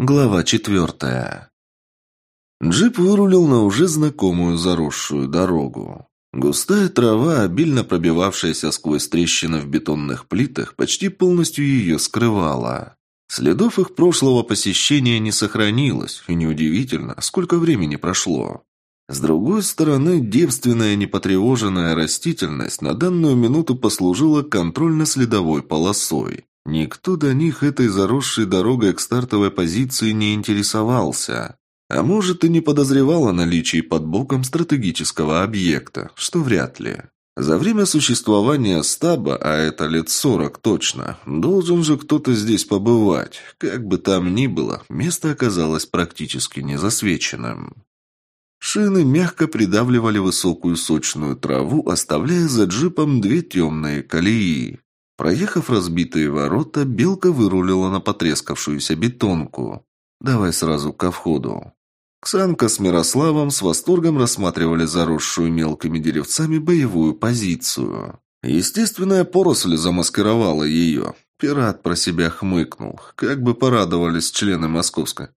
Глава четвертая. Джип вырулил на уже знакомую заросшую дорогу. Густая трава, обильно пробивавшаяся сквозь трещины в бетонных плитах, почти полностью ее скрывала. Следов их прошлого посещения не сохранилось, и неудивительно, сколько времени прошло. С другой стороны, девственная непотревоженная растительность на данную минуту послужила контрольно-следовой полосой. Никто до них этой заросшей дорогой к стартовой позиции не интересовался. А может и не подозревал о наличии под боком стратегического объекта, что вряд ли. За время существования стаба, а это лет сорок точно, должен же кто-то здесь побывать. Как бы там ни было, место оказалось практически незасвеченным. Шины мягко придавливали высокую сочную траву, оставляя за джипом две темные колеи. Проехав разбитые ворота, белка вырулила на потрескавшуюся бетонку. «Давай сразу ко входу». Ксанка с Мирославом с восторгом рассматривали заросшую мелкими деревцами боевую позицию. Естественная поросль замаскировала ее. Пират про себя хмыкнул. Как бы порадовались члены московской.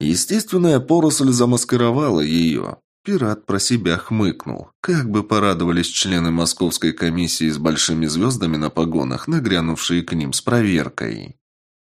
Естественная поросль замаскировала ее. Пират про себя хмыкнул. Как бы порадовались члены московской комиссии с большими звездами на погонах, нагрянувшие к ним с проверкой.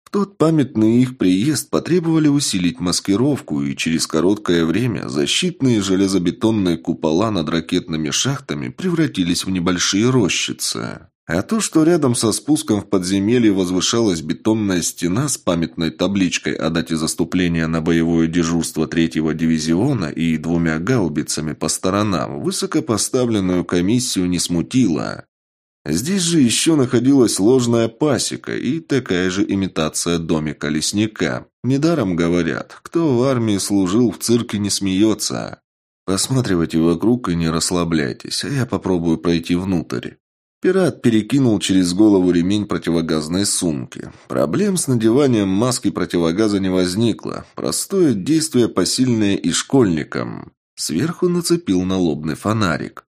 В тот памятный их приезд потребовали усилить маскировку, и через короткое время защитные железобетонные купола над ракетными шахтами превратились в небольшие рощицы. А то, что рядом со спуском в подземелье возвышалась бетонная стена с памятной табличкой о дате заступления на боевое дежурство третьего дивизиона и двумя гаубицами по сторонам, высокопоставленную комиссию не смутило. Здесь же еще находилась ложная пасека и такая же имитация домика лесника. Недаром говорят, кто в армии служил, в цирке не смеется. Посматривайте вокруг и не расслабляйтесь, а я попробую пройти внутрь. Пират перекинул через голову ремень противогазной сумки. Проблем с надеванием маски противогаза не возникло. Простое действие посильное и школьникам. Сверху нацепил налобный фонарик.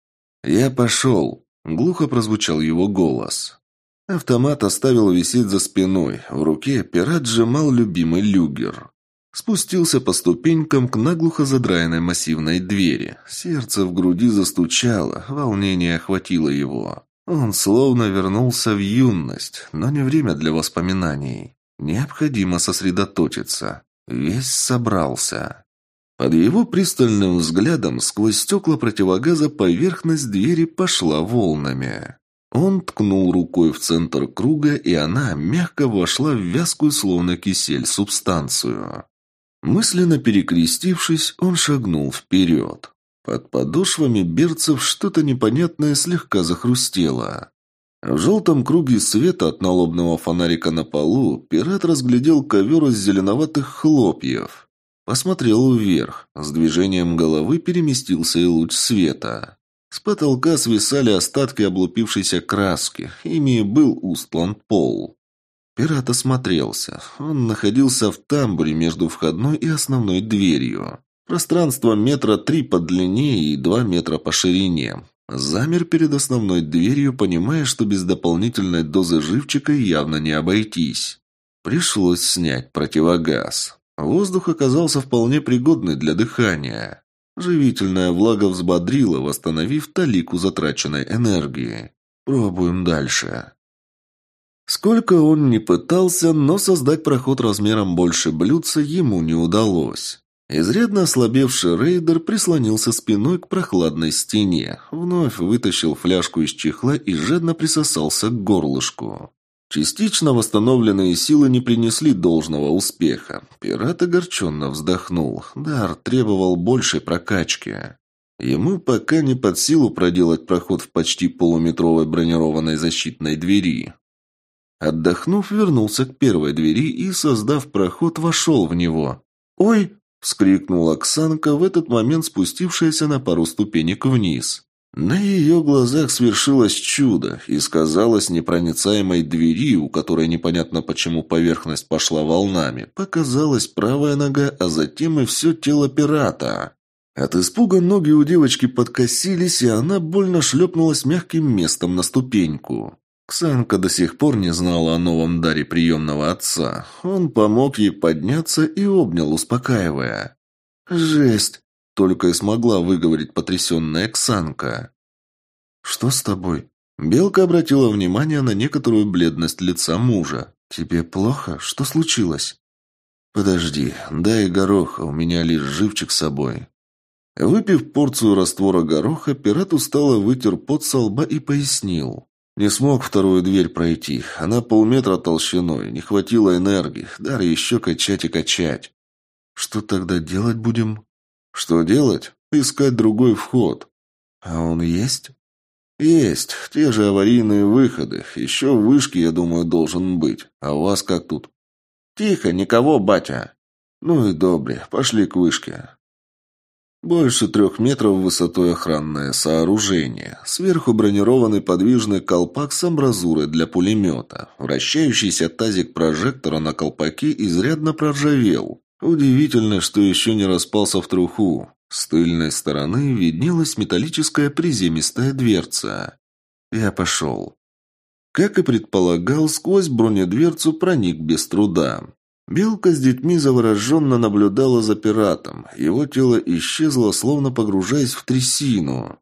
«Я пошел», — глухо прозвучал его голос. Автомат оставил висеть за спиной. В руке пират сжимал любимый люгер. Спустился по ступенькам к наглухо задраенной массивной двери. Сердце в груди застучало, волнение охватило его. Он словно вернулся в юность, но не время для воспоминаний. Необходимо сосредоточиться. Весь собрался. Под его пристальным взглядом сквозь стекла противогаза поверхность двери пошла волнами. Он ткнул рукой в центр круга, и она мягко вошла в вязкую, словно кисель, субстанцию. Мысленно перекрестившись, он шагнул вперед. Под подошвами берцев что-то непонятное слегка захрустело. В желтом круге света от налобного фонарика на полу пират разглядел ковер из зеленоватых хлопьев. Посмотрел вверх. С движением головы переместился и луч света. С потолка свисали остатки облупившейся краски. Ими был устлан пол. Пират осмотрелся. Он находился в тамбуре между входной и основной дверью. Пространство метра три по длине и два метра по ширине. Замер перед основной дверью, понимая, что без дополнительной дозы живчика явно не обойтись. Пришлось снять противогаз. Воздух оказался вполне пригодный для дыхания. Живительная влага взбодрила, восстановив талику затраченной энергии. Пробуем дальше. Сколько он ни пытался, но создать проход размером больше блюдца ему не удалось. Изрядно ослабевший рейдер прислонился спиной к прохладной стене, вновь вытащил фляжку из чехла и жадно присосался к горлышку. Частично восстановленные силы не принесли должного успеха. Пират огорченно вздохнул. Дар требовал большей прокачки. Ему пока не под силу проделать проход в почти полуметровой бронированной защитной двери. Отдохнув, вернулся к первой двери и, создав проход, вошел в него. «Ой!» Вскрикнула Оксанка, в этот момент спустившаяся на пару ступенек вниз. На ее глазах свершилось чудо, и сказалось непроницаемой двери, у которой непонятно почему поверхность пошла волнами, показалась правая нога, а затем и все тело пирата. От испуга ноги у девочки подкосились, и она больно шлепнулась мягким местом на ступеньку. Ксанка до сих пор не знала о новом даре приемного отца. Он помог ей подняться и обнял, успокаивая. «Жесть!» – только и смогла выговорить потрясенная Ксанка. «Что с тобой?» Белка обратила внимание на некоторую бледность лица мужа. «Тебе плохо? Что случилось?» «Подожди, дай гороха, у меня лишь живчик с собой». Выпив порцию раствора гороха, пират устало вытер пот со лба и пояснил. Не смог вторую дверь пройти. Она полметра толщиной, не хватило энергии. Дар еще качать и качать. Что тогда делать будем? Что делать? Искать другой вход. А он есть? Есть. Те же аварийные выходы. Еще в вышке, я думаю, должен быть. А у вас как тут? Тихо, никого, батя. Ну и добре. Пошли к вышке. Больше трех метров высотой охранное сооружение. Сверху бронированный подвижный колпак с амбразурой для пулемета. Вращающийся тазик прожектора на колпаке изрядно проржавел. Удивительно, что еще не распался в труху. С тыльной стороны виднелась металлическая приземистая дверца. Я пошел. Как и предполагал, сквозь бронедверцу проник без труда. Белка с детьми завороженно наблюдала за пиратом. Его тело исчезло, словно погружаясь в трясину.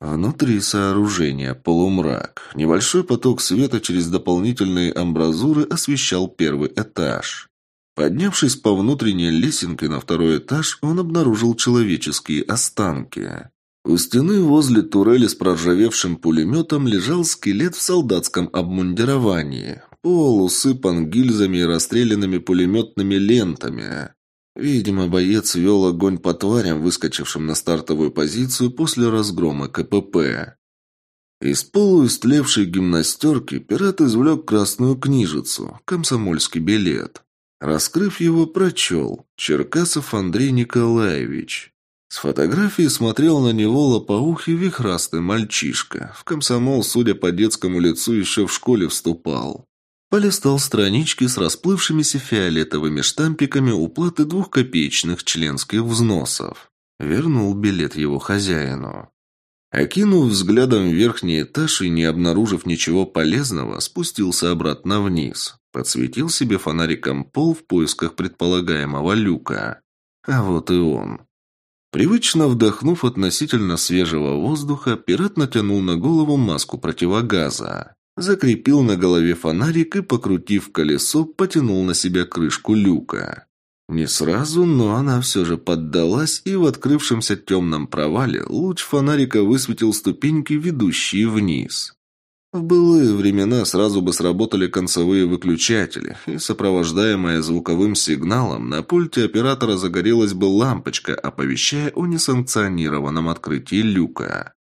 Внутри сооружения полумрак. Небольшой поток света через дополнительные амбразуры освещал первый этаж. Поднявшись по внутренней лесенке на второй этаж, он обнаружил человеческие останки. У стены возле турели с проржавевшим пулеметом лежал скелет в солдатском обмундировании. Пол усыпан гильзами и расстрелянными пулеметными лентами. Видимо, боец вел огонь по тварям, выскочившим на стартовую позицию после разгрома КПП. Из полуистлевшей гимнастерки пират извлек красную книжицу, комсомольский билет. Раскрыв его, прочел «Черкасов Андрей Николаевич». С фотографии смотрел на него лопоухий вихрастый мальчишка. В комсомол, судя по детскому лицу, еще в школе вступал. Полистал странички с расплывшимися фиолетовыми штампиками уплаты двухкопеечных членских взносов. Вернул билет его хозяину. Окинув взглядом верхний этаж и не обнаружив ничего полезного, спустился обратно вниз. Подсветил себе фонариком пол в поисках предполагаемого люка. А вот и он. Привычно вдохнув относительно свежего воздуха, пират натянул на голову маску противогаза. Закрепил на голове фонарик и, покрутив колесо, потянул на себя крышку люка. Не сразу, но она все же поддалась, и в открывшемся темном провале луч фонарика высветил ступеньки, ведущие вниз. В былые времена сразу бы сработали концевые выключатели, и, сопровождаемая звуковым сигналом, на пульте оператора загорелась бы лампочка, оповещая о несанкционированном открытии люка.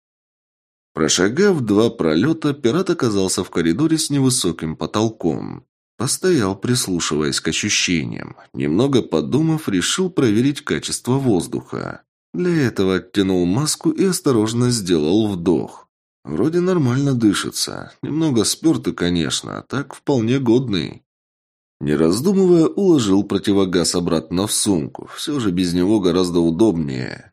Прошагав два пролета, пират оказался в коридоре с невысоким потолком. Постоял, прислушиваясь к ощущениям. Немного подумав, решил проверить качество воздуха. Для этого оттянул маску и осторожно сделал вдох. Вроде нормально дышится. Немного спертый, конечно, а так вполне годный. Не раздумывая, уложил противогаз обратно в сумку. Все же без него гораздо удобнее.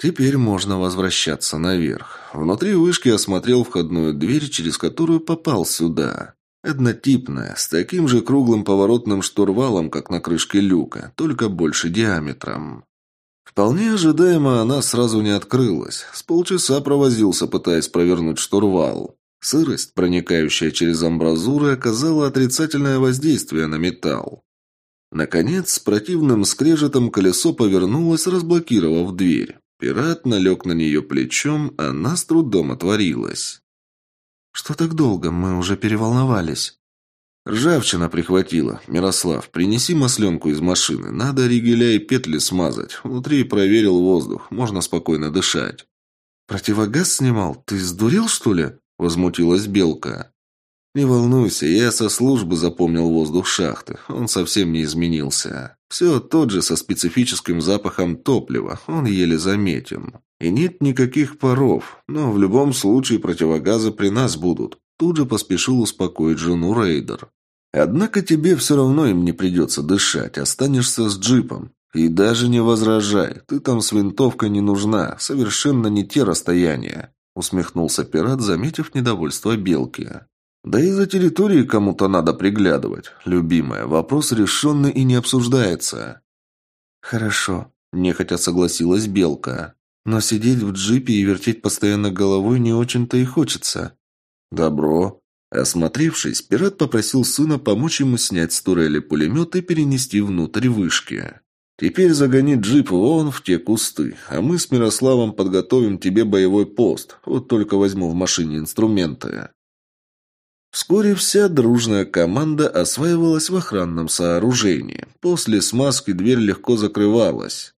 Теперь можно возвращаться наверх. Внутри вышки осмотрел входную дверь, через которую попал сюда. Однотипная, с таким же круглым поворотным штурвалом, как на крышке люка, только больше диаметром. Вполне ожидаемо она сразу не открылась. С полчаса провозился, пытаясь провернуть штурвал. Сырость, проникающая через амбразуры, оказала отрицательное воздействие на металл. Наконец, с противным скрежетом колесо повернулось, разблокировав дверь. Пират налег на нее плечом, она с трудом отворилась. «Что так долго? Мы уже переволновались». «Ржавчина прихватила. Мирослав, принеси масленку из машины. Надо ригеля и петли смазать. Внутри проверил воздух. Можно спокойно дышать». «Противогаз снимал? Ты сдурел, что ли?» – возмутилась Белка. «Не волнуйся, я со службы запомнил воздух шахты. Он совсем не изменился. Все тот же со специфическим запахом топлива. Он еле заметен. И нет никаких паров. Но в любом случае противогазы при нас будут». Тут же поспешил успокоить жену Рейдер. «Однако тебе все равно им не придется дышать. Останешься с джипом. И даже не возражай. Ты там с винтовкой не нужна. Совершенно не те расстояния». Усмехнулся пират, заметив недовольство Белки. Да и за территорией кому-то надо приглядывать. Любимая, вопрос решенный и не обсуждается. Хорошо, нехотя согласилась Белка. Но сидеть в джипе и вертеть постоянно головой не очень-то и хочется. Добро. Осмотревшись, пират попросил сына помочь ему снять с турели пулемет и перенести внутрь вышки. Теперь загони джип вон в те кусты, а мы с Мирославом подготовим тебе боевой пост. Вот только возьму в машине инструменты. Вскоре вся дружная команда осваивалась в охранном сооружении. После смазки дверь легко закрывалась.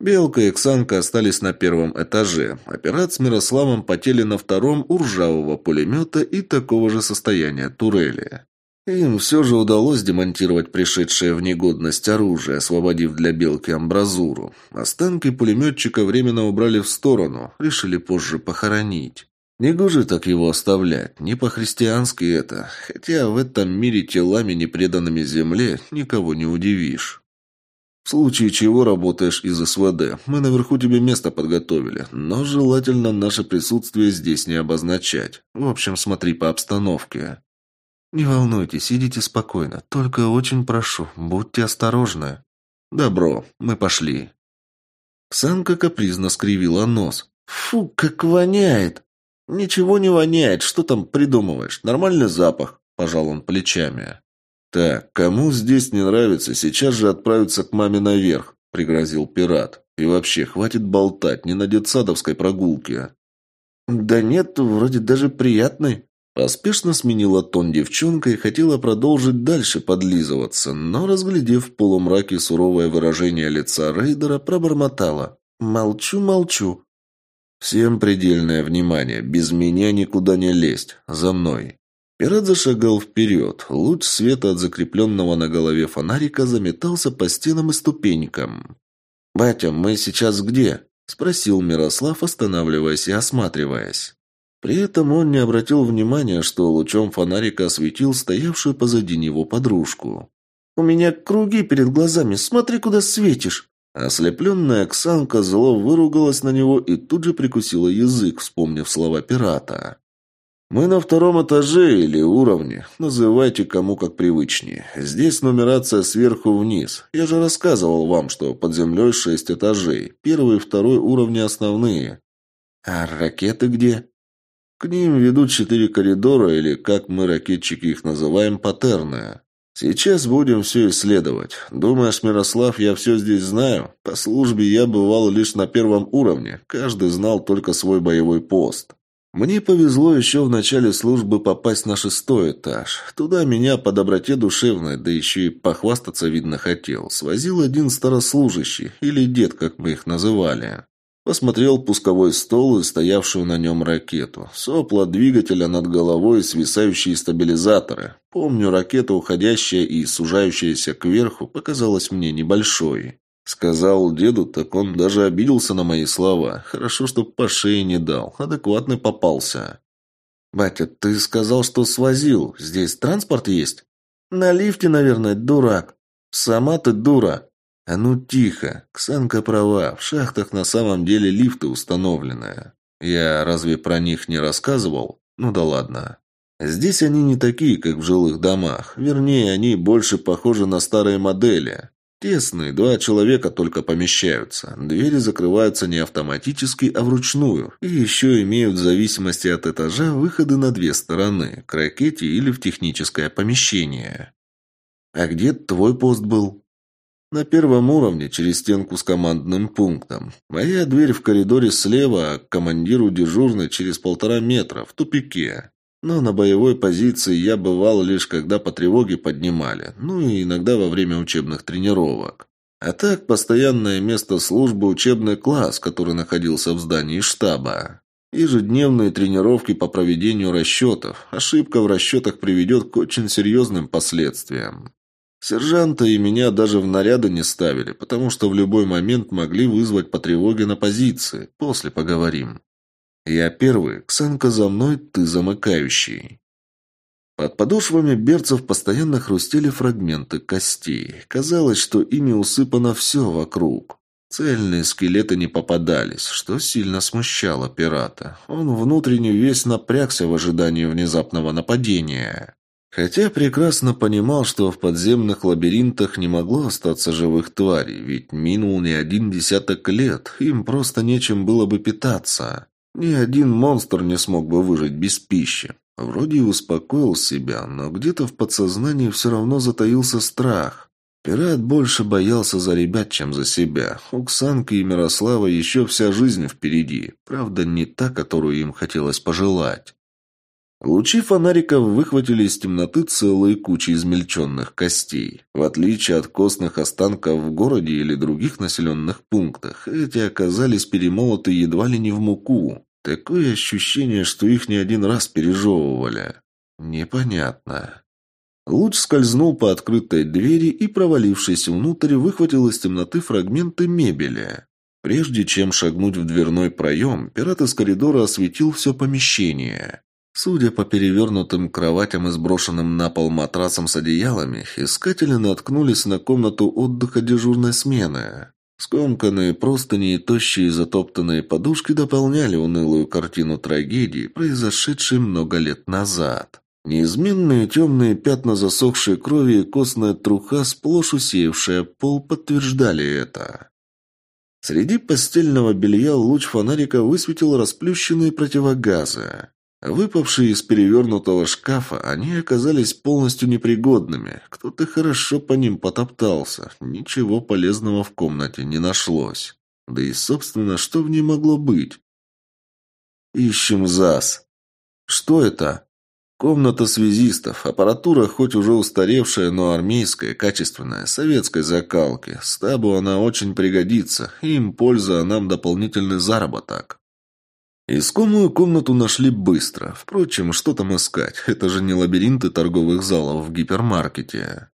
Белка и Оксанка остались на первом этаже. Операт с Мирославом потели на втором у ржавого пулемета и такого же состояния турели. Им все же удалось демонтировать пришедшее в негодность оружие, освободив для Белки амбразуру. Останки пулеметчика временно убрали в сторону, решили позже похоронить. Негоже так его оставлять, не по-христиански это, хотя в этом мире телами, не преданными земле, никого не удивишь. В случае чего работаешь из СВД, мы наверху тебе место подготовили, но желательно наше присутствие здесь не обозначать. В общем, смотри по обстановке. Не волнуйтесь, идите спокойно, только очень прошу, будьте осторожны. Добро, мы пошли. Санка капризно скривила нос. Фу, как воняет! «Ничего не воняет, что там придумываешь? Нормальный запах», – пожал он плечами. «Так, кому здесь не нравится, сейчас же отправиться к маме наверх», – пригрозил пират. «И вообще, хватит болтать, не на детсадовской прогулке». «Да нет, вроде даже приятный». Поспешно сменила тон девчонка и хотела продолжить дальше подлизываться, но, разглядев в полумраке суровое выражение лица рейдера, пробормотала. «Молчу, молчу. «Всем предельное внимание. Без меня никуда не лезть. За мной». Пират зашагал вперед. Луч света от закрепленного на голове фонарика заметался по стенам и ступенькам. «Батя, мы сейчас где?» – спросил Мирослав, останавливаясь и осматриваясь. При этом он не обратил внимания, что лучом фонарика осветил стоявшую позади него подружку. «У меня круги перед глазами. Смотри, куда светишь!» Ослепленная Оксанка зло выругалась на него и тут же прикусила язык, вспомнив слова пирата. «Мы на втором этаже или уровне. Называйте кому как привычнее. Здесь нумерация сверху вниз. Я же рассказывал вам, что под землей шесть этажей. Первый и второй уровни основные. А ракеты где?» К ним ведут четыре коридора, или, как мы, ракетчики, их называем, паттерны. «Сейчас будем все исследовать. Думаешь, Мирослав, я все здесь знаю? По службе я бывал лишь на первом уровне. Каждый знал только свой боевой пост. Мне повезло еще в начале службы попасть на шестой этаж. Туда меня по доброте душевной, да еще и похвастаться, видно, хотел. Свозил один старослужащий, или дед, как мы их называли. Посмотрел пусковой стол и стоявшую на нем ракету. Сопла двигателя над головой и свисающие стабилизаторы. Помню, ракета, уходящая и сужающаяся кверху, показалась мне небольшой. Сказал деду, так он даже обиделся на мои слова. Хорошо, что по шее не дал. Адекватный попался. «Батя, ты сказал, что свозил. Здесь транспорт есть?» «На лифте, наверное, дурак». «Сама ты дура». «А ну тихо! Ксанка права, в шахтах на самом деле лифты установлены. Я разве про них не рассказывал? Ну да ладно. Здесь они не такие, как в жилых домах. Вернее, они больше похожи на старые модели. Тесные, два человека только помещаются. Двери закрываются не автоматически, а вручную. И еще имеют в зависимости от этажа выходы на две стороны – к ракете или в техническое помещение. «А где твой пост был?» На первом уровне, через стенку с командным пунктом. Моя дверь в коридоре слева, а к командиру дежурной через полтора метра, в тупике. Но на боевой позиции я бывал лишь когда по тревоге поднимали, ну и иногда во время учебных тренировок. А так, постоянное место службы – учебный класс, который находился в здании штаба. Ежедневные тренировки по проведению расчетов. Ошибка в расчетах приведет к очень серьезным последствиям. Сержанта и меня даже в наряды не ставили, потому что в любой момент могли вызвать по тревоге на позиции. После поговорим. Я первый, Ксанка за мной, ты замыкающий. Под подошвами берцев постоянно хрустели фрагменты костей. Казалось, что ими усыпано все вокруг. Цельные скелеты не попадались, что сильно смущало пирата. Он внутренне весь напрягся в ожидании внезапного нападения. Хотя прекрасно понимал, что в подземных лабиринтах не могло остаться живых тварей, ведь минул не один десяток лет, им просто нечем было бы питаться. Ни один монстр не смог бы выжить без пищи. Вроде и успокоил себя, но где-то в подсознании все равно затаился страх. Пират больше боялся за ребят, чем за себя. У Ксанки и Мирослава еще вся жизнь впереди. Правда, не та, которую им хотелось пожелать. Лучи фонариков выхватили из темноты целые кучи измельченных костей. В отличие от костных останков в городе или других населенных пунктах, эти оказались перемолоты едва ли не в муку. Такое ощущение, что их не один раз пережевывали. Непонятно. Луч скользнул по открытой двери и, провалившись внутрь, выхватил из темноты фрагменты мебели. Прежде чем шагнуть в дверной проем, пират из коридора осветил все помещение. Судя по перевернутым кроватям и сброшенным на пол матрасам с одеялами, искатели наткнулись на комнату отдыха дежурной смены. Скомканные простыни и тощие затоптанные подушки дополняли унылую картину трагедии, произошедшей много лет назад. Неизменные темные пятна засохшей крови и костная труха, сплошь усеявшая пол, подтверждали это. Среди постельного белья луч фонарика высветил расплющенные противогазы. Выпавшие из перевернутого шкафа, они оказались полностью непригодными. Кто-то хорошо по ним потоптался. Ничего полезного в комнате не нашлось. Да и, собственно, что в ней могло быть? Ищем ЗАС. Что это? Комната связистов. Аппаратура хоть уже устаревшая, но армейская, качественная, советской закалки. Стабу она очень пригодится. Им польза, а нам дополнительный заработок. Искомую комнату нашли быстро. Впрочем, что там искать? Это же не лабиринты торговых залов в гипермаркете.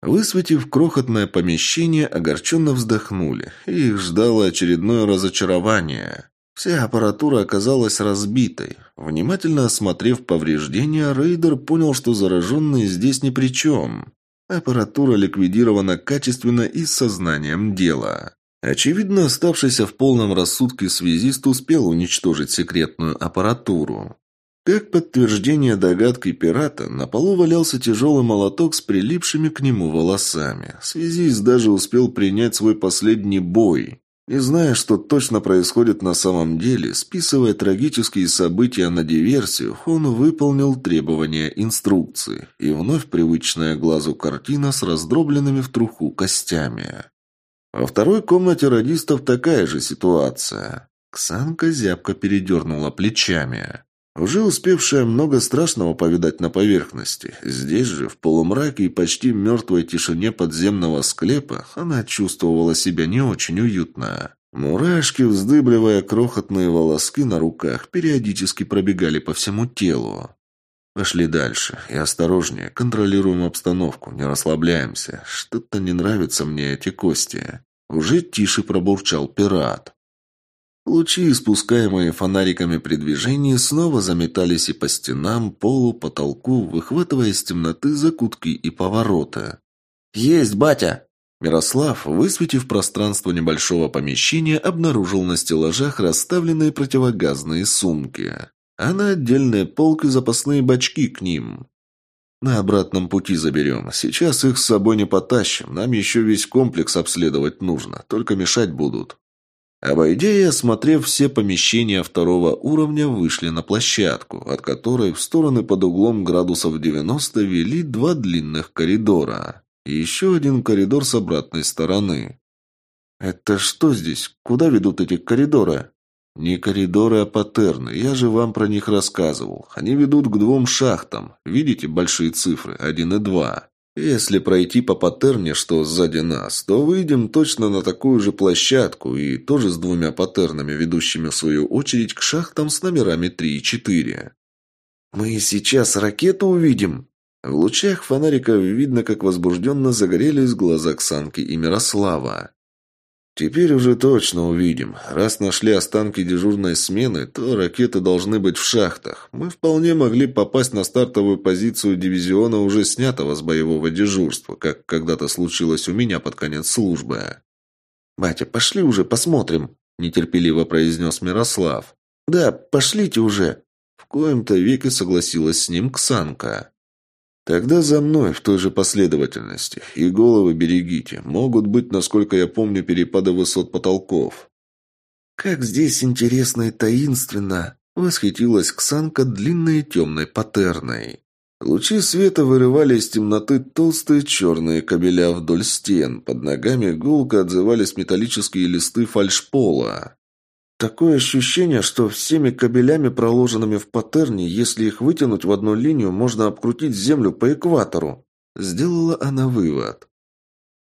Высветив крохотное помещение, огорченно вздохнули. Их ждало очередное разочарование. Вся аппаратура оказалась разбитой. Внимательно осмотрев повреждения, рейдер понял, что зараженные здесь ни при чем. Аппаратура ликвидирована качественно и сознанием дела. Очевидно, оставшийся в полном рассудке связист успел уничтожить секретную аппаратуру. Как подтверждение догадки пирата, на полу валялся тяжелый молоток с прилипшими к нему волосами. Связист даже успел принять свой последний бой. Не зная, что точно происходит на самом деле, списывая трагические события на диверсию, он выполнил требования инструкции и вновь привычная глазу картина с раздробленными в труху костями. Во второй комнате радистов такая же ситуация. Ксанка зябко передернула плечами. Уже успевшая много страшного повидать на поверхности, здесь же, в полумраке и почти мертвой тишине подземного склепа, она чувствовала себя не очень уютно. Мурашки, вздыбливая крохотные волоски на руках, периодически пробегали по всему телу. Пошли дальше. И осторожнее. Контролируем обстановку. Не расслабляемся. Что-то не нравятся мне эти кости. Уже тише пробурчал пират. Лучи, испускаемые фонариками при движении, снова заметались и по стенам, полу, потолку, выхватывая из темноты закутки и повороты. «Есть, батя!» Мирослав, высветив пространство небольшого помещения, обнаружил на стеллажах расставленные противогазные сумки а на отдельной полке запасные бачки к ним. На обратном пути заберем. Сейчас их с собой не потащим. Нам еще весь комплекс обследовать нужно. Только мешать будут. Обойдя и осмотрев все помещения второго уровня, вышли на площадку, от которой в стороны под углом градусов 90 вели два длинных коридора. И еще один коридор с обратной стороны. «Это что здесь? Куда ведут эти коридоры?» «Не коридоры, а паттерны. Я же вам про них рассказывал. Они ведут к двум шахтам. Видите большие цифры? Один и два. Если пройти по паттерне, что сзади нас, то выйдем точно на такую же площадку и тоже с двумя паттернами, ведущими в свою очередь к шахтам с номерами 3 и 4. «Мы сейчас ракету увидим?» В лучах фонарика видно, как возбужденно загорелись глаза Ксанки и Мирослава. Теперь уже точно увидим. Раз нашли останки дежурной смены, то ракеты должны быть в шахтах. Мы вполне могли попасть на стартовую позицию дивизиона, уже снятого с боевого дежурства, как когда-то случилось у меня под конец службы. «Батя, пошли уже, посмотрим», – нетерпеливо произнес Мирослав. «Да, пошлите уже». В коем-то веке согласилась с ним Ксанка. «Тогда за мной в той же последовательности. И головы берегите. Могут быть, насколько я помню, перепады высот потолков». «Как здесь интересно и таинственно!» – восхитилась Ксанка длинной темной патерной. Лучи света вырывали из темноты толстые черные кабеля вдоль стен. Под ногами гулко отзывались металлические листы фальшпола. Такое ощущение, что всеми кабелями, проложенными в паттерне, если их вытянуть в одну линию, можно обкрутить Землю по экватору. Сделала она вывод.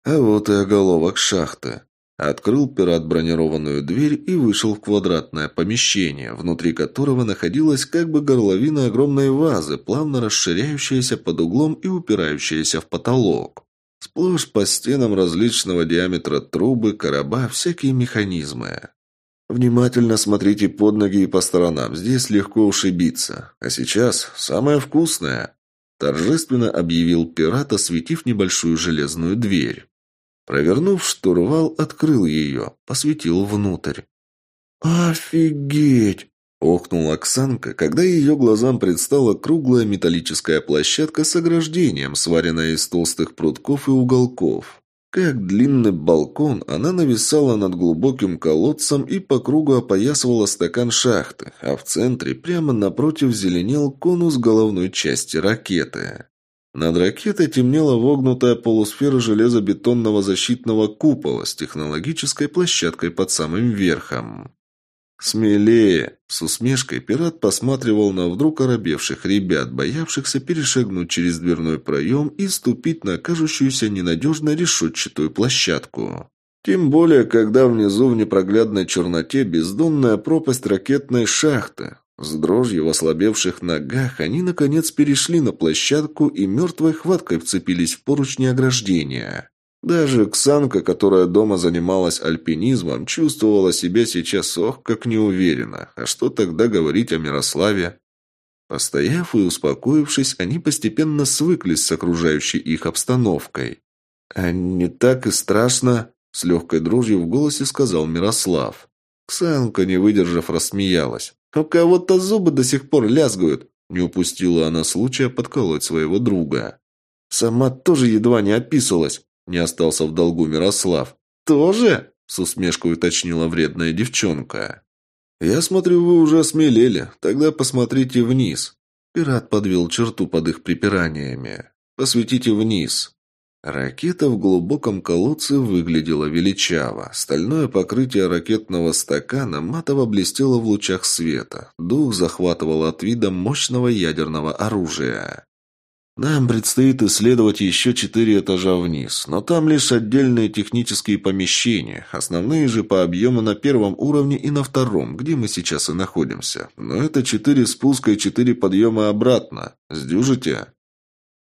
А вот и оголовок шахты. Открыл пират бронированную дверь и вышел в квадратное помещение, внутри которого находилась как бы горловина огромной вазы, плавно расширяющаяся под углом и упирающаяся в потолок. Сплошь по стенам различного диаметра трубы, короба, всякие механизмы. Внимательно смотрите под ноги и по сторонам, здесь легко ушибиться. А сейчас самое вкусное. Торжественно объявил пират, осветив небольшую железную дверь. Провернув штурвал, открыл ее, посветил внутрь. «Офигеть!» – охнула Оксанка, когда ее глазам предстала круглая металлическая площадка с ограждением, сваренная из толстых прутков и уголков. Как длинный балкон, она нависала над глубоким колодцем и по кругу опоясывала стакан шахты, а в центре, прямо напротив, зеленел конус головной части ракеты. Над ракетой темнела вогнутая полусфера железобетонного защитного купола с технологической площадкой под самым верхом. «Смелее!» – с усмешкой пират посматривал на вдруг оробевших ребят, боявшихся перешагнуть через дверной проем и ступить на кажущуюся ненадежно решетчатую площадку. Тем более, когда внизу в непроглядной черноте бездонная пропасть ракетной шахты, с дрожью в ослабевших ногах они, наконец, перешли на площадку и мертвой хваткой вцепились в поручни ограждения. Даже Ксанка, которая дома занималась альпинизмом, чувствовала себя сейчас ох, как неуверенно. А что тогда говорить о Мирославе? Постояв и успокоившись, они постепенно свыклись с окружающей их обстановкой. «А не так и страшно», — с легкой дрожью в голосе сказал Мирослав. Ксанка, не выдержав, рассмеялась. «У кого-то зубы до сих пор лязгают!» Не упустила она случая подколоть своего друга. «Сама тоже едва не описалась!» Не остался в долгу Мирослав. «Тоже?» С усмешкой уточнила вредная девчонка. «Я смотрю, вы уже осмелели. Тогда посмотрите вниз». Пират подвел черту под их припираниями. «Посветите вниз». Ракета в глубоком колодце выглядела величаво. Стальное покрытие ракетного стакана матово блестело в лучах света. Дух захватывал от вида мощного ядерного оружия. Нам предстоит исследовать еще четыре этажа вниз, но там лишь отдельные технические помещения, основные же по объему на первом уровне и на втором, где мы сейчас и находимся. Но это четыре спуска и четыре подъема обратно. Сдюжите?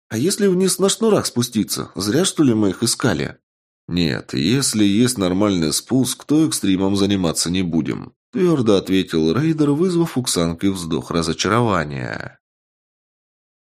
«А если вниз на шнурах спуститься? Зря, что ли, мы их искали?» «Нет, если есть нормальный спуск, то экстримом заниматься не будем», – твердо ответил рейдер, вызвав у Ксанки вздох разочарования.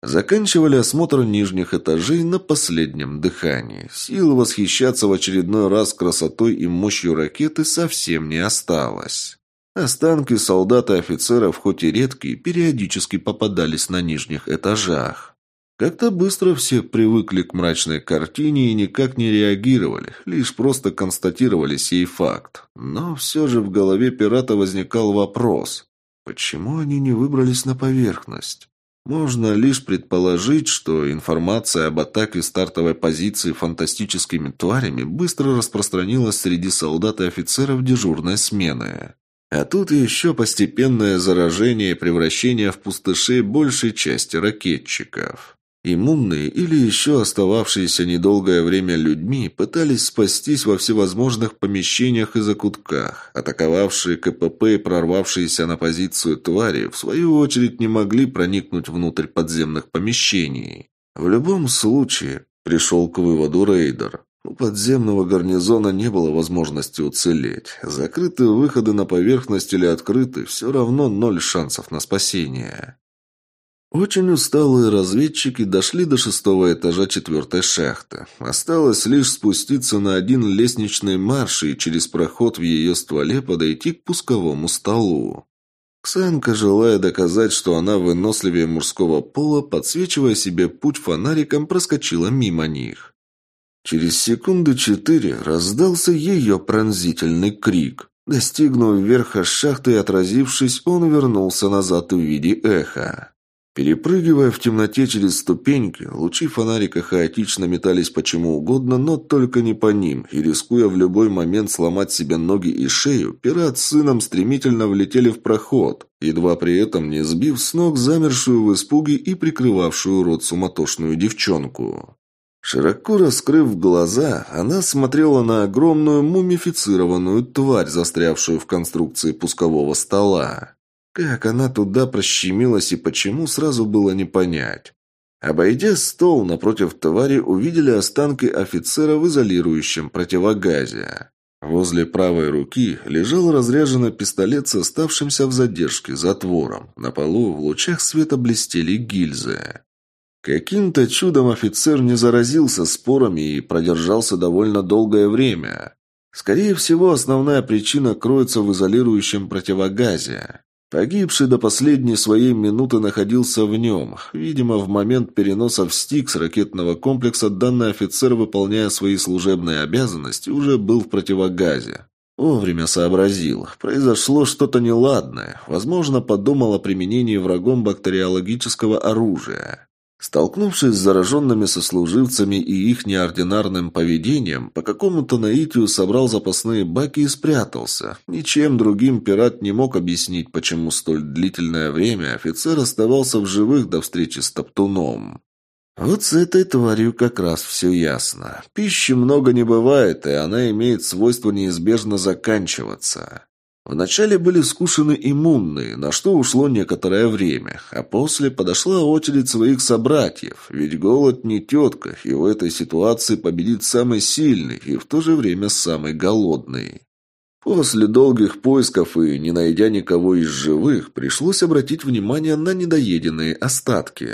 Заканчивали осмотр нижних этажей на последнем дыхании. Силы восхищаться в очередной раз красотой и мощью ракеты совсем не осталось. Останки солдат и офицеров, хоть и редкие, периодически попадались на нижних этажах. Как-то быстро все привыкли к мрачной картине и никак не реагировали, лишь просто констатировали сей факт. Но все же в голове пирата возникал вопрос, почему они не выбрались на поверхность? Можно лишь предположить, что информация об атаке стартовой позиции фантастическими тварями быстро распространилась среди солдат и офицеров дежурной смены. А тут еще постепенное заражение и превращение в пустышей большей части ракетчиков. Иммунные или еще остававшиеся недолгое время людьми пытались спастись во всевозможных помещениях и закутках. Атаковавшие КПП и прорвавшиеся на позицию твари, в свою очередь, не могли проникнуть внутрь подземных помещений. В любом случае, пришел к выводу рейдер, у подземного гарнизона не было возможности уцелеть. Закрытые выходы на поверхность или открыты, все равно ноль шансов на спасение. Очень усталые разведчики дошли до шестого этажа четвертой шахты. Осталось лишь спуститься на один лестничный марш и через проход в ее стволе подойти к пусковому столу. Ксанка, желая доказать, что она выносливее мужского пола, подсвечивая себе путь фонариком, проскочила мимо них. Через секунды четыре раздался ее пронзительный крик. Достигнув верха шахты и отразившись, он вернулся назад в виде эха. Перепрыгивая в темноте через ступеньки, лучи фонарика хаотично метались почему угодно, но только не по ним, и, рискуя в любой момент сломать себе ноги и шею, пират с сыном стремительно влетели в проход, едва при этом не сбив с ног замершую в испуге и прикрывавшую рот суматошную девчонку. Широко раскрыв глаза, она смотрела на огромную мумифицированную тварь, застрявшую в конструкции пускового стола. Как она туда прощемилась и почему, сразу было не понять. Обойдя стол, напротив твари увидели останки офицера в изолирующем противогазе. Возле правой руки лежал разряженный пистолет с оставшимся в задержке затвором. На полу в лучах света блестели гильзы. Каким-то чудом офицер не заразился спорами и продержался довольно долгое время. Скорее всего, основная причина кроется в изолирующем противогазе. Погибший до последней своей минуты находился в нем. Видимо, в момент переноса в Стикс ракетного комплекса данный офицер, выполняя свои служебные обязанности, уже был в противогазе. Вовремя сообразил. Произошло что-то неладное. Возможно, подумал о применении врагом бактериологического оружия. Столкнувшись с зараженными сослуживцами и их неординарным поведением, по какому-то наитию собрал запасные баки и спрятался. Ничем другим пират не мог объяснить, почему столь длительное время офицер оставался в живых до встречи с Топтуном. Вот с этой тварью как раз все ясно. Пищи много не бывает, и она имеет свойство неизбежно заканчиваться. Вначале были скушены иммунные, на что ушло некоторое время, а после подошла очередь своих собратьев, ведь голод не тетка, и в этой ситуации победит самый сильный и в то же время самый голодный. После долгих поисков и не найдя никого из живых, пришлось обратить внимание на недоеденные остатки.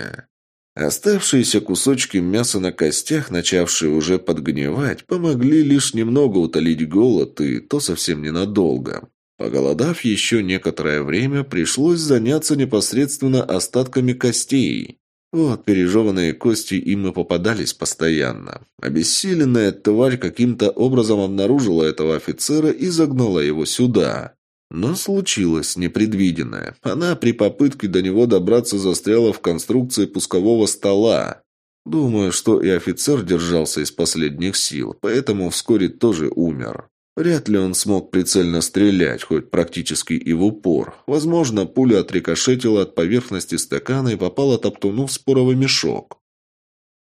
Оставшиеся кусочки мяса на костях, начавшие уже подгнивать, помогли лишь немного утолить голод, и то совсем ненадолго. Поголодав еще некоторое время, пришлось заняться непосредственно остатками костей. Вот пережеванные кости им и попадались постоянно. Обессиленная тварь каким-то образом обнаружила этого офицера и загнала его сюда. Но случилось непредвиденное. Она при попытке до него добраться застряла в конструкции пускового стола. Думаю, что и офицер держался из последних сил, поэтому вскоре тоже умер. Вряд ли он смог прицельно стрелять, хоть практически и в упор. Возможно, пуля отрикошетила от поверхности стакана и попала топтуну в споровый мешок.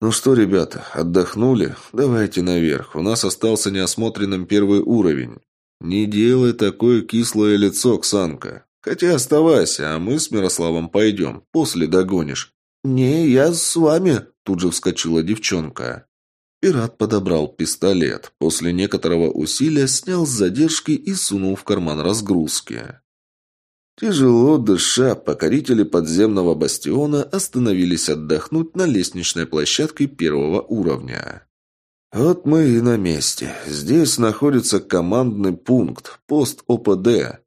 «Ну что, ребята, отдохнули? Давайте наверх. У нас остался неосмотренным первый уровень. Не делай такое кислое лицо, Ксанка. Хотя оставайся, а мы с Мирославом пойдем. После догонишь». «Не, я с вами», – тут же вскочила девчонка. Пират подобрал пистолет. После некоторого усилия снял с задержки и сунул в карман разгрузки. Тяжело дыша, покорители подземного бастиона остановились отдохнуть на лестничной площадке первого уровня. «Вот мы и на месте. Здесь находится командный пункт, пост ОПД».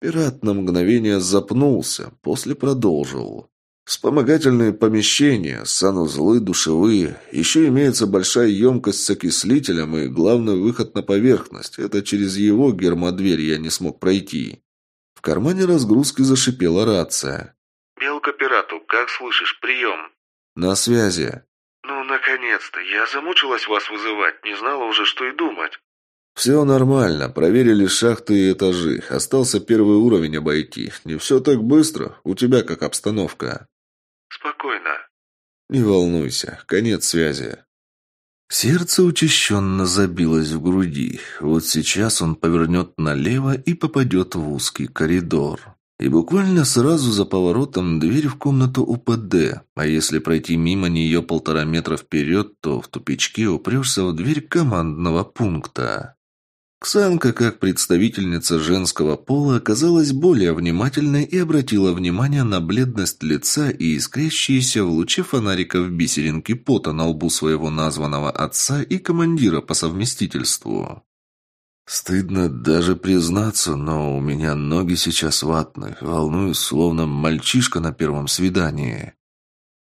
Пират на мгновение запнулся, после продолжил. Вспомогательные помещения, санузлы, душевые. Еще имеется большая емкость с окислителем и главный выход на поверхность. Это через его гермодверь я не смог пройти. В кармане разгрузки зашипела рация. «Белка пирату, как слышишь? Прием!» «На связи!» «Ну, наконец-то! Я замучилась вас вызывать, не знала уже, что и думать!» «Все нормально. Проверили шахты и этажи. Остался первый уровень обойти. Не все так быстро. У тебя как обстановка?» Спокойно. Не волнуйся, конец связи. Сердце учащенно забилось в груди. Вот сейчас он повернет налево и попадет в узкий коридор. И буквально сразу за поворотом дверь в комнату УПД, а если пройти мимо нее полтора метра вперед, то в тупичке упрешься в дверь командного пункта. Ксанка, как представительница женского пола, оказалась более внимательной и обратила внимание на бледность лица и искрящиеся в луче фонариков бисеринки пота на лбу своего названного отца и командира по совместительству. «Стыдно даже признаться, но у меня ноги сейчас ватны, волнуюсь, словно мальчишка на первом свидании».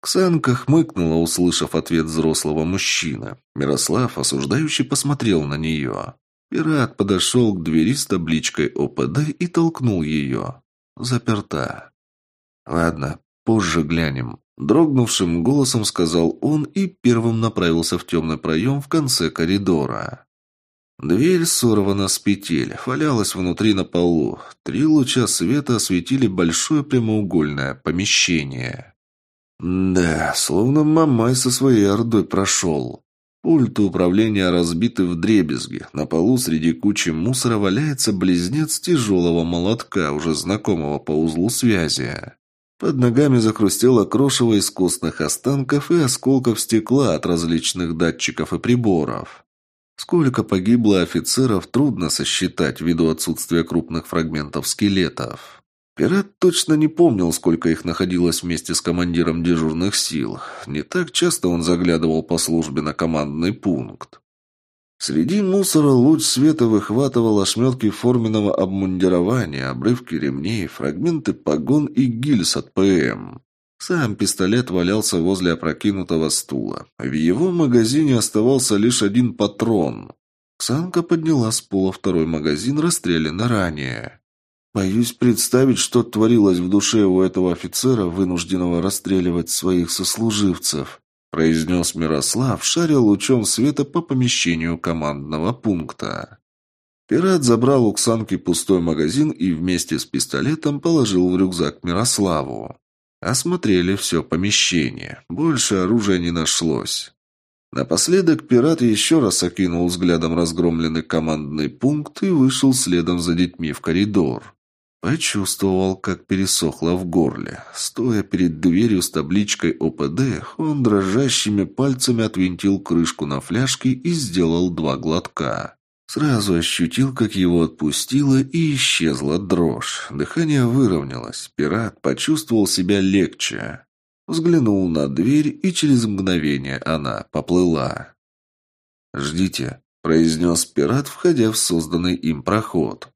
Ксанка хмыкнула, услышав ответ взрослого мужчины. Мирослав осуждающий посмотрел на нее. Пират подошел к двери с табличкой ОПД и толкнул ее. Заперта. «Ладно, позже глянем», – дрогнувшим голосом сказал он и первым направился в темный проем в конце коридора. Дверь сорвана с петель, валялась внутри на полу. Три луча света осветили большое прямоугольное помещение. Да, словно Мамай со своей ордой прошел. Пульты управления разбиты в дребезги. На полу среди кучи мусора валяется близнец тяжелого молотка, уже знакомого по узлу связи. Под ногами захрустело крошево из костных останков и осколков стекла от различных датчиков и приборов. Сколько погибло офицеров, трудно сосчитать ввиду отсутствия крупных фрагментов скелетов. Пират точно не помнил, сколько их находилось вместе с командиром дежурных сил. Не так часто он заглядывал по службе на командный пункт. Среди мусора луч света выхватывал ошметки форменного обмундирования, обрывки ремней, фрагменты погон и гильз от ПМ. Сам пистолет валялся возле опрокинутого стула. В его магазине оставался лишь один патрон. Ксанка подняла с пола второй магазин, расстрелянный ранее. Боюсь представить, что творилось в душе у этого офицера, вынужденного расстреливать своих сослуживцев, произнес Мирослав, шаря лучом света по помещению командного пункта. Пират забрал у Ксанки пустой магазин и вместе с пистолетом положил в рюкзак Мирославу. Осмотрели все помещение. Больше оружия не нашлось. Напоследок пират еще раз окинул взглядом разгромленный командный пункт и вышел следом за детьми в коридор. Почувствовал, как пересохло в горле. Стоя перед дверью с табличкой ОПД, он дрожащими пальцами отвинтил крышку на фляжке и сделал два глотка. Сразу ощутил, как его отпустило и исчезла дрожь. Дыхание выровнялось. Пират почувствовал себя легче. Взглянул на дверь, и через мгновение она поплыла. «Ждите», – произнес пират, входя в созданный им проход.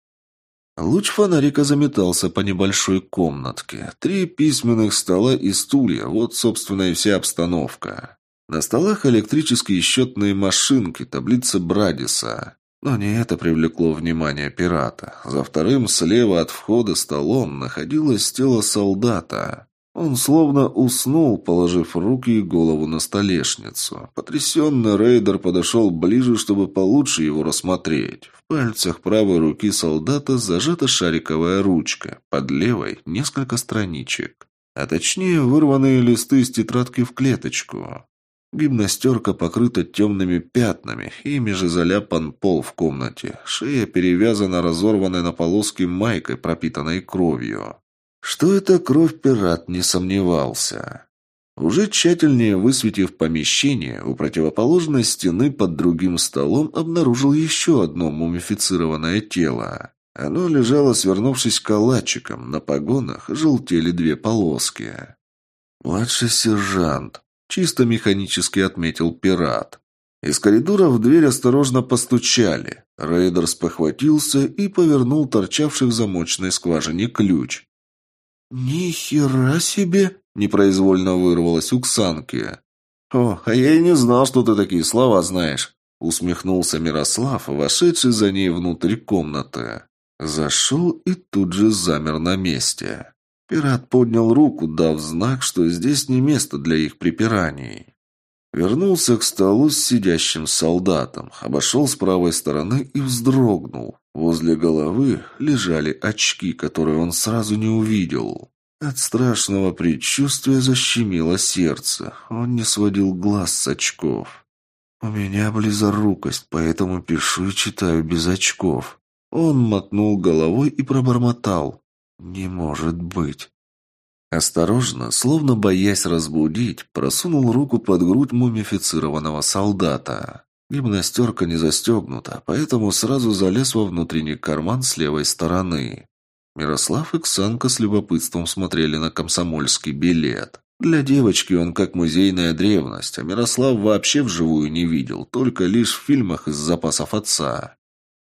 Луч фонарика заметался по небольшой комнатке. Три письменных стола и стулья – вот, собственно, и вся обстановка. На столах электрические счетные машинки, таблица Брадиса. Но не это привлекло внимание пирата. За вторым слева от входа столом находилось тело солдата. Он словно уснул, положив руки и голову на столешницу. Потрясенный рейдер подошел ближе, чтобы получше его рассмотреть. В пальцах правой руки солдата зажата шариковая ручка, под левой несколько страничек. А точнее, вырванные листы из тетрадки в клеточку. Гимнастерка покрыта темными пятнами, ими же заляпан пол в комнате. Шея перевязана разорванной на полоски майкой, пропитанной кровью. Что это кровь пират не сомневался. Уже тщательнее высветив помещение, у противоположной стены под другим столом обнаружил еще одно мумифицированное тело. Оно лежало, свернувшись калачиком, на погонах желтели две полоски. «Младший сержант», — чисто механически отметил пират. Из коридора в дверь осторожно постучали. Рейдер спохватился и повернул торчавший в замочной скважине ключ. «Ни хера себе!» – непроизвольно вырвалось у Ксанки. «О, а я и не знал, что ты такие слова знаешь!» – усмехнулся Мирослав, вошедший за ней внутрь комнаты. Зашел и тут же замер на месте. Пират поднял руку, дав знак, что здесь не место для их припираний. Вернулся к столу с сидящим солдатом, обошел с правой стороны и вздрогнул. Возле головы лежали очки, которые он сразу не увидел. От страшного предчувствия защемило сердце. Он не сводил глаз с очков. «У меня близорукость, поэтому пишу и читаю без очков». Он мотнул головой и пробормотал. «Не может быть». Осторожно, словно боясь разбудить, просунул руку под грудь мумифицированного солдата. Гимнастерка не застегнута, поэтому сразу залез во внутренний карман с левой стороны. Мирослав и Ксанка с любопытством смотрели на комсомольский билет. Для девочки он как музейная древность, а Мирослав вообще вживую не видел, только лишь в фильмах из запасов отца.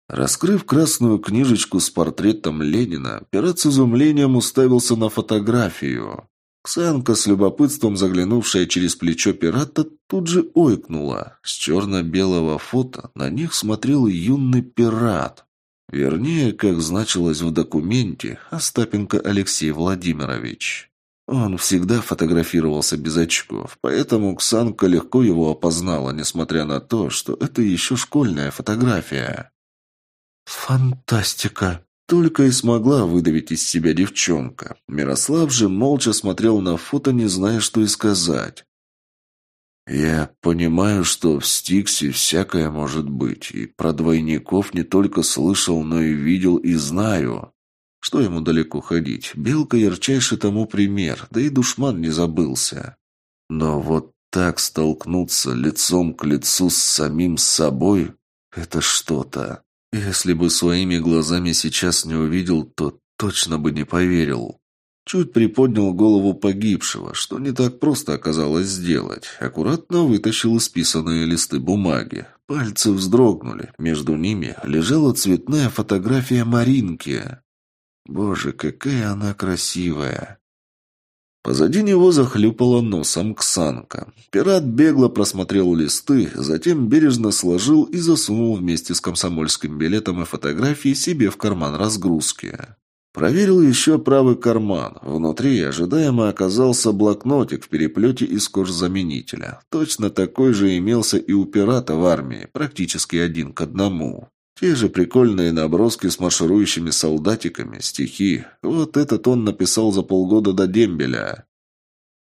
Раскрыв красную книжечку с портретом Ленина, пират с изумлением уставился на фотографию. Ксанка, с любопытством заглянувшая через плечо пирата, тут же ойкнула. С черно-белого фото на них смотрел юный пират. Вернее, как значилось в документе, Остапенко Алексей Владимирович. Он всегда фотографировался без очков, поэтому Ксанка легко его опознала, несмотря на то, что это еще школьная фотография. «Фантастика!» Только и смогла выдавить из себя девчонка. Мирослав же молча смотрел на фото, не зная, что и сказать. «Я понимаю, что в Стиксе всякое может быть, и про двойников не только слышал, но и видел и знаю. Что ему далеко ходить? Белка ярчайший тому пример, да и душман не забылся. Но вот так столкнуться лицом к лицу с самим собой — это что-то. Если бы своими глазами сейчас не увидел, то точно бы не поверил. Чуть приподнял голову погибшего, что не так просто оказалось сделать. Аккуратно вытащил исписанные листы бумаги. Пальцы вздрогнули. Между ними лежала цветная фотография Маринки. Боже, какая она красивая. Позади него захлюпала носом Ксанка. Пират бегло просмотрел листы, затем бережно сложил и засунул вместе с комсомольским билетом и фотографией себе в карман разгрузки. Проверил еще правый карман. Внутри ожидаемо оказался блокнотик в переплете из кожзаменителя. Точно такой же имелся и у пирата в армии, практически один к одному. Те же прикольные наброски с марширующими солдатиками, стихи. Вот этот он написал за полгода до дембеля.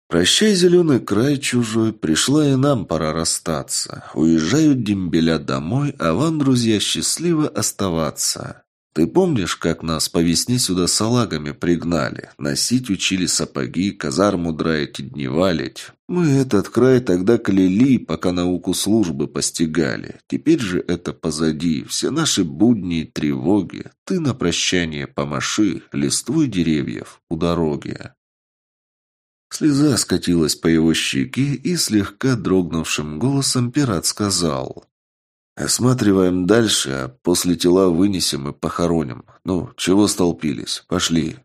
«Прощай, зеленый край чужой, пришла и нам пора расстаться. Уезжают дембеля домой, а вам, друзья, счастливо оставаться». Ты помнишь, как нас по весне сюда салагами пригнали? Носить учили сапоги, казарму драить и дневалить. Мы этот край тогда кляли, пока науку службы постигали. Теперь же это позади. Все наши будни и тревоги. Ты на прощание помаши, листвой деревьев у дороги. Слеза скатилась по его щеке, и слегка дрогнувшим голосом пират сказал. «Осматриваем дальше, а после тела вынесем и похороним. Ну, чего столпились? Пошли».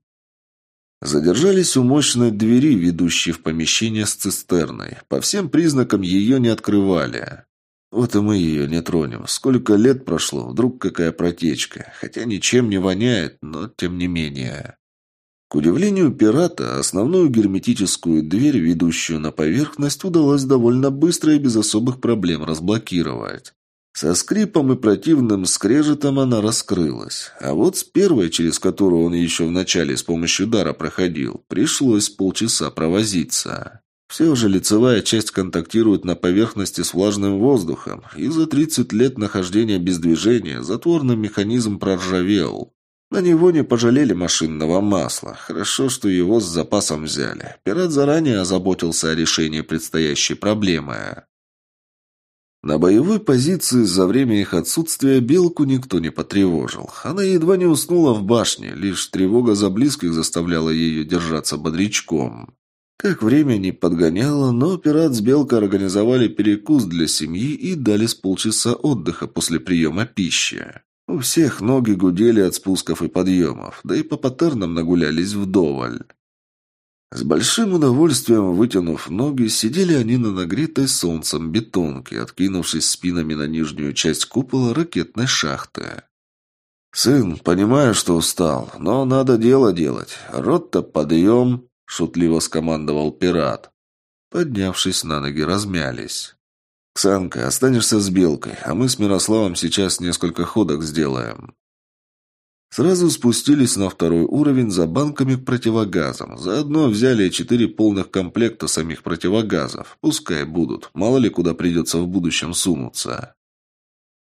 Задержались у мощной двери, ведущей в помещение с цистерной. По всем признакам ее не открывали. Вот и мы ее не тронем. Сколько лет прошло, вдруг какая протечка. Хотя ничем не воняет, но тем не менее. К удивлению пирата, основную герметическую дверь, ведущую на поверхность, удалось довольно быстро и без особых проблем разблокировать. Со скрипом и противным скрежетом она раскрылась. А вот с первой, через которую он еще вначале с помощью дара проходил, пришлось полчаса провозиться. Все же лицевая часть контактирует на поверхности с влажным воздухом, и за 30 лет нахождения без движения затворный механизм проржавел. На него не пожалели машинного масла. Хорошо, что его с запасом взяли. Пират заранее озаботился о решении предстоящей проблемы. На боевой позиции за время их отсутствия Белку никто не потревожил. Она едва не уснула в башне, лишь тревога за близких заставляла ее держаться бодрячком. Как время не подгоняло, но пират с Белкой организовали перекус для семьи и дали с полчаса отдыха после приема пищи. У всех ноги гудели от спусков и подъемов, да и по паттернам нагулялись вдоволь. С большим удовольствием вытянув ноги, сидели они на нагретой солнцем бетонке, откинувшись спинами на нижнюю часть купола ракетной шахты. «Сын, понимаю, что устал, но надо дело делать. Рот-то подъем!» — шутливо скомандовал пират. Поднявшись на ноги, размялись. «Ксанка, останешься с Белкой, а мы с Мирославом сейчас несколько ходок сделаем». Сразу спустились на второй уровень за банками к противогазам. Заодно взяли четыре полных комплекта самих противогазов. Пускай будут. Мало ли куда придется в будущем сунуться.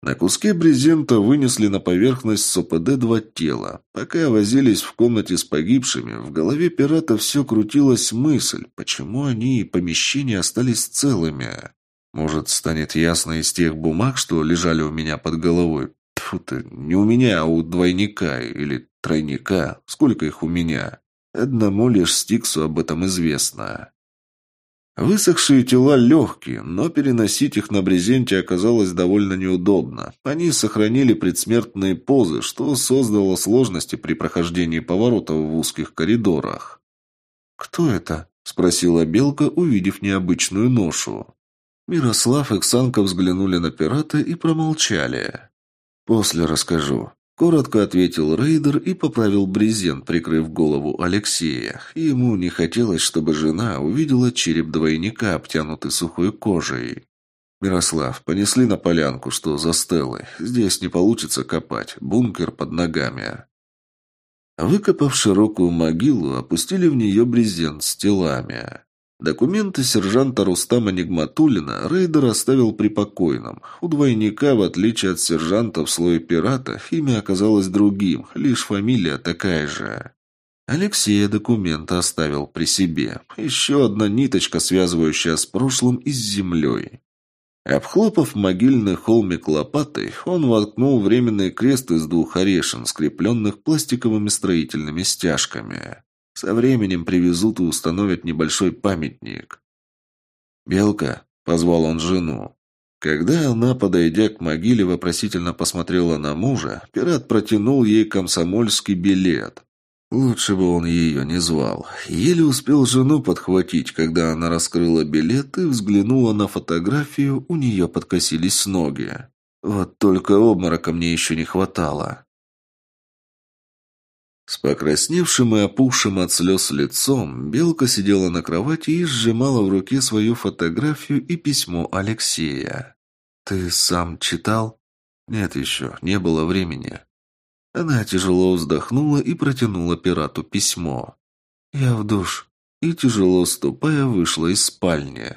На куске брезента вынесли на поверхность СОПД два тела. Пока возились в комнате с погибшими, в голове пирата все крутилась мысль, почему они и помещения остались целыми. Может, станет ясно из тех бумаг, что лежали у меня под головой. Ты, не у меня, а у двойника или тройника. Сколько их у меня? Одному лишь Стиксу об этом известно. Высохшие тела легкие, но переносить их на брезенте оказалось довольно неудобно. Они сохранили предсмертные позы, что создало сложности при прохождении поворотов в узких коридорах. «Кто это?» – спросила Белка, увидев необычную ношу. Мирослав и Ксанка взглянули на пирата и промолчали. «После расскажу», Коротко ответил рейдер и поправил брезент, прикрыв голову Алексея. Ему не хотелось, чтобы жена увидела череп двойника, обтянутый сухой кожей. «Мирослав, понесли на полянку, что за стелой. Здесь не получится копать. Бункер под ногами». Выкопав широкую могилу, опустили в нее брезент с телами. Документы сержанта Рустама Нигматулина рейдер оставил при покойном. У двойника, в отличие от сержанта в слое пирата, имя оказалось другим, лишь фамилия такая же. Алексея документы оставил при себе. Еще одна ниточка, связывающая с прошлым и с землей. Обхлопав могильный холмик лопатой, он воткнул временный крест из двух орешин, скрепленных пластиковыми строительными стяжками. Со временем привезут и установят небольшой памятник. «Белка», — позвал он жену. Когда она, подойдя к могиле, вопросительно посмотрела на мужа, пират протянул ей комсомольский билет. Лучше бы он ее не звал. Еле успел жену подхватить, когда она раскрыла билет и взглянула на фотографию, у нее подкосились ноги. Вот только обморока мне еще не хватало. С покрасневшим и опухшим от слез лицом Белка сидела на кровати и сжимала в руке свою фотографию и письмо Алексея. «Ты сам читал?» «Нет еще, не было времени». Она тяжело вздохнула и протянула пирату письмо. «Я в душ». И, тяжело ступая, вышла из спальни.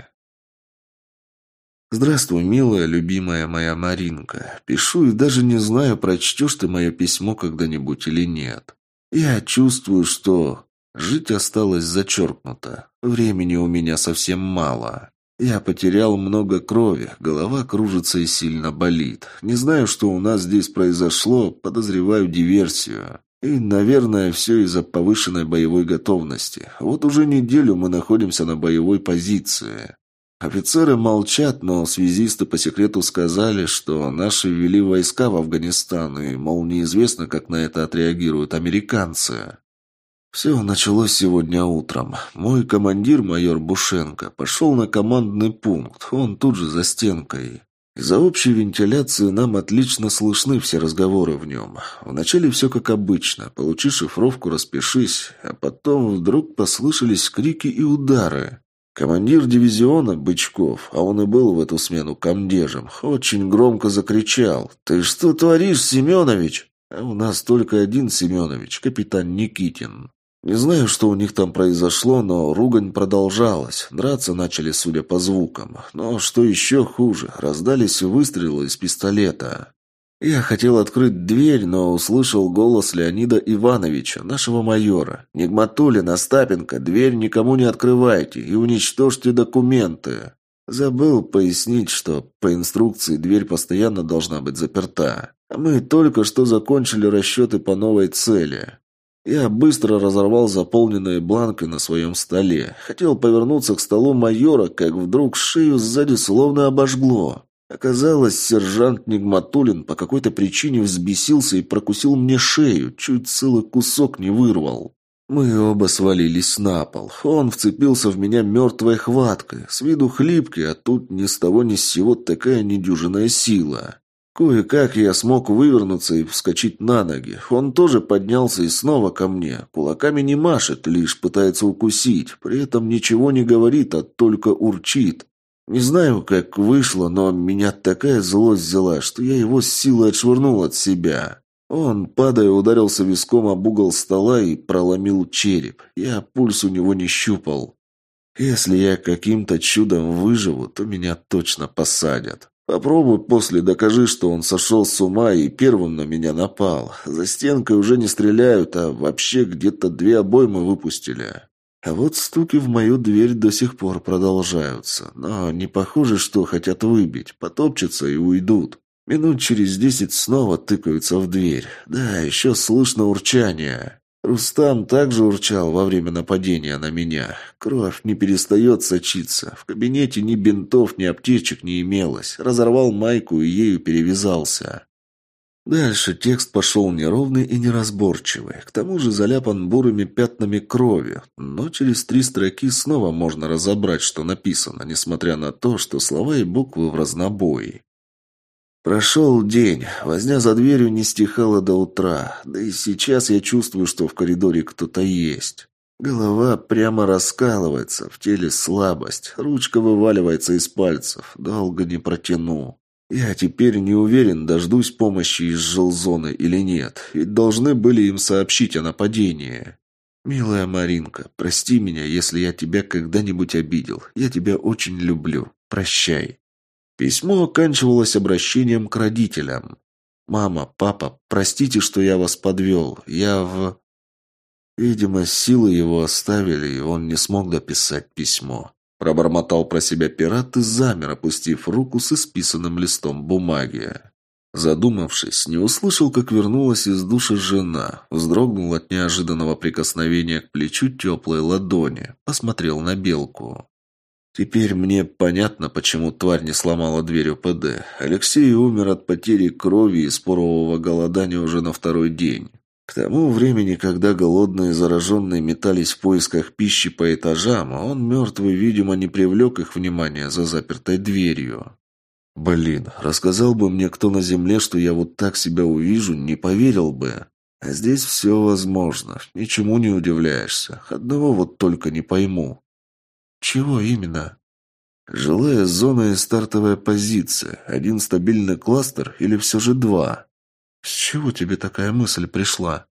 «Здравствуй, милая, любимая моя Маринка. Пишу и даже не знаю, прочтешь ты мое письмо когда-нибудь или нет. Я чувствую, что жить осталось зачеркнуто. Времени у меня совсем мало. Я потерял много крови, голова кружится и сильно болит. Не знаю, что у нас здесь произошло, подозреваю диверсию. И, наверное, все из-за повышенной боевой готовности. Вот уже неделю мы находимся на боевой позиции. Офицеры молчат, но связисты по секрету сказали, что наши ввели войска в Афганистан, и, мол, неизвестно, как на это отреагируют американцы. Все началось сегодня утром. Мой командир, майор Бушенко, пошел на командный пункт, он тут же за стенкой. Из-за общей вентиляции нам отлично слышны все разговоры в нем. Вначале все как обычно. Получи шифровку, распишись. А потом вдруг послышались крики и удары. Командир дивизиона Бычков, а он и был в эту смену комдежем, очень громко закричал. «Ты что творишь, Семенович?» А у нас только один Семенович, капитан Никитин. Не знаю, что у них там произошло, но ругань продолжалась. Драться начали, судя по звукам. Но что еще хуже, раздались выстрелы из пистолета. Я хотел открыть дверь, но услышал голос Леонида Ивановича, нашего майора. «Нигматуллин, Остапенко, дверь никому не открывайте и уничтожьте документы». Забыл пояснить, что по инструкции дверь постоянно должна быть заперта. А мы только что закончили расчеты по новой цели. Я быстро разорвал заполненные бланки на своем столе. Хотел повернуться к столу майора, как вдруг шею сзади словно обожгло. Оказалось, сержант Нигматулин по какой-то причине взбесился и прокусил мне шею, чуть целый кусок не вырвал. Мы оба свалились на пол. Он вцепился в меня мертвой хваткой, с виду хлипкий, а тут ни с того ни с сего такая недюжинная сила. Кое-как я смог вывернуться и вскочить на ноги. Он тоже поднялся и снова ко мне. Кулаками не машет, лишь пытается укусить. При этом ничего не говорит, а только урчит. Не знаю, как вышло, но меня такая злость взяла, что я его с силой отшвырнул от себя. Он, падая, ударился виском об угол стола и проломил череп. Я пульс у него не щупал. Если я каким-то чудом выживу, то меня точно посадят. Попробуй после докажи, что он сошел с ума и первым на меня напал. За стенкой уже не стреляют, а вообще где-то две обоймы выпустили. А вот стуки в мою дверь до сих пор продолжаются. Но не похоже, что хотят выбить. Потопчутся и уйдут. Минут через десять снова тыкаются в дверь. Да, еще слышно урчание. Рустам также урчал во время нападения на меня. Кровь не перестает сочиться. В кабинете ни бинтов, ни аптечек не имелось. Разорвал майку и ею перевязался. Дальше текст пошел неровный и неразборчивый, к тому же заляпан бурыми пятнами крови, но через три строки снова можно разобрать, что написано, несмотря на то, что слова и буквы в разнобой. Прошел день, возня за дверью не стихала до утра, да и сейчас я чувствую, что в коридоре кто-то есть. Голова прямо раскалывается, в теле слабость, ручка вываливается из пальцев, долго не протяну. Я теперь не уверен, дождусь помощи из жилзоны или нет, ведь должны были им сообщить о нападении. Милая Маринка, прости меня, если я тебя когда-нибудь обидел. Я тебя очень люблю. Прощай. Письмо оканчивалось обращением к родителям. «Мама, папа, простите, что я вас подвел. Я в...» Видимо, силы его оставили, и он не смог дописать письмо. Пробормотал про себя пират и замер, опустив руку с исписанным листом бумаги. Задумавшись, не услышал, как вернулась из души жена, вздрогнул от неожиданного прикосновения к плечу теплой ладони, посмотрел на белку. Теперь мне понятно, почему тварь не сломала дверь УПД. Алексей умер от потери крови и спорового голодания уже на второй день. К тому времени, когда голодные зараженные метались в поисках пищи по этажам, он, мертвый, видимо, не привлек их внимания за запертой дверью. Блин, рассказал бы мне кто на земле, что я вот так себя увижу, не поверил бы. А здесь все возможно, ничему не удивляешься. Одного вот только не пойму. Чего именно? Жилая зона и стартовая позиция. Один стабильный кластер или все же два? «С чего тебе такая мысль пришла?»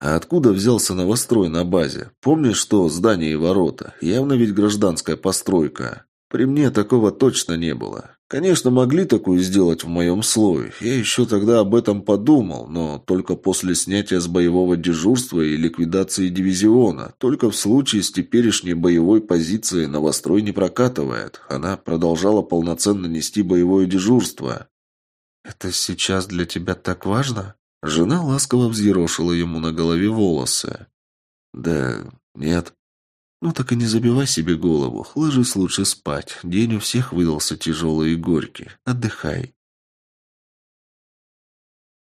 «А откуда взялся новострой на базе? Помнишь, что здание и ворота? Явно ведь гражданская постройка. При мне такого точно не было. Конечно, могли такую сделать в моем слое. Я еще тогда об этом подумал, но только после снятия с боевого дежурства и ликвидации дивизиона. Только в случае с теперешней боевой позицией новострой не прокатывает. Она продолжала полноценно нести боевое дежурство. «Это сейчас для тебя так важно?» Жена ласково взъерошила ему на голове волосы. «Да нет». «Ну так и не забивай себе голову. Ложись лучше спать. День у всех выдался тяжелый и горький. Отдыхай».